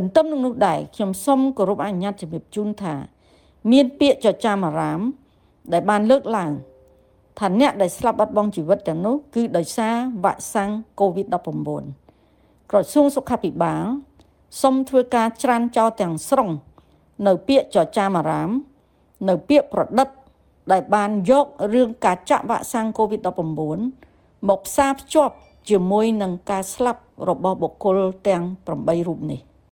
ទន្ទឹមនឹងនោះដែរខ្ញុំសូមគោរពអនុញ្ញាតជំរាបជូនថា មានពាក្យចចាមអារាម ដែលបានលើកឡើងថាអ្នកដែលស្លាប់បាត់បង់ជីវិតទាំងនោះគឺដោយសារវ៉ាក់សាំង COVID-19 ក្រសួងសុខាភិបាលសូមធ្វើការច្រានចោលទាំងស្រុងនៅពាក្យចចាមអារាម នៅពាក្យប្រឌិត ដែលបានយករឿងការចាក់វ៉ាក់សាំង COVID-19 មកផ្សារភ្ជាប់ជាមួយនឹងការស្លាប់របស់បុគ្គលទាំង8រូបនេះ